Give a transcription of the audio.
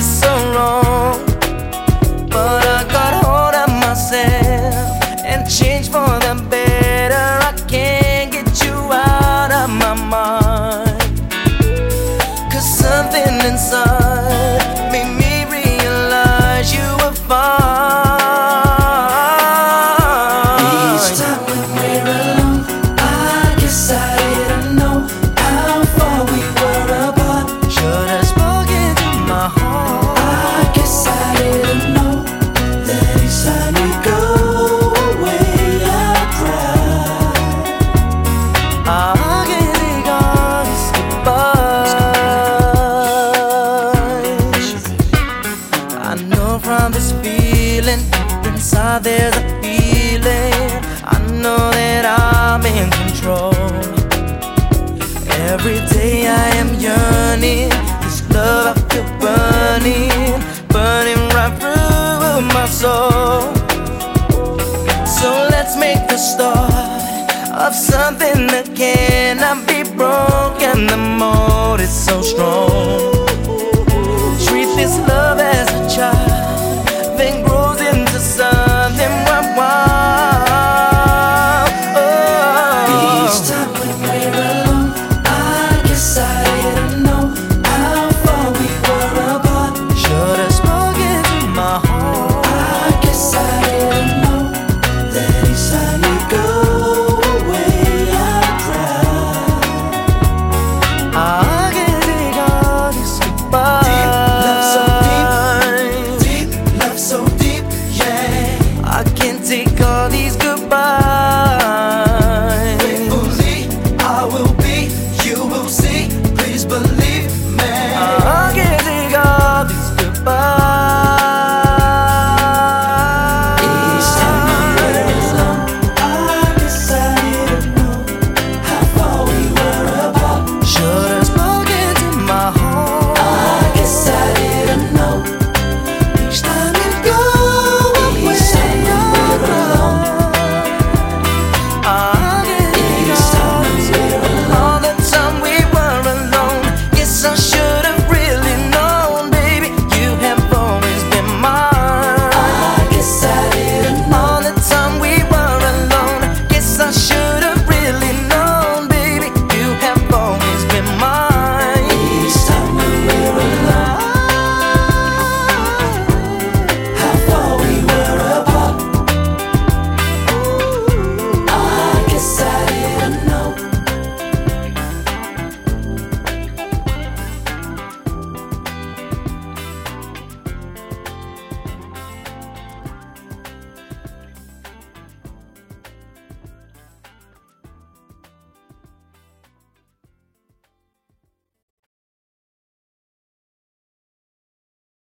is so wrong. From this feeling inside there's a feeling. I know that I'm in control. Every day I am yearning. This love I feel burning, burning right through my soul. So let's make the start of something that cannot be broken. The mold is so strong.